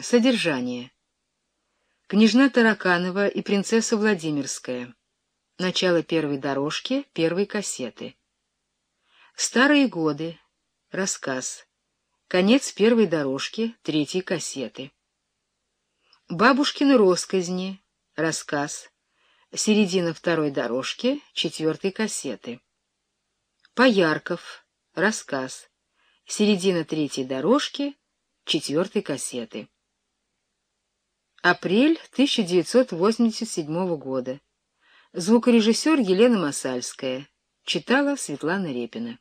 Содержание. Княжна Тараканова и принцесса Владимирская. Начало первой дорожки, первой кассеты. Старые годы. Рассказ. Конец первой дорожки, третьей кассеты. Бабушкины росказни. Рассказ. Середина второй дорожки, четвертой кассеты. Поярков. Рассказ. Середина третьей дорожки, четвертой кассеты. Апрель 1987 года. Звукорежиссер Елена Масальская. Читала Светлана Репина.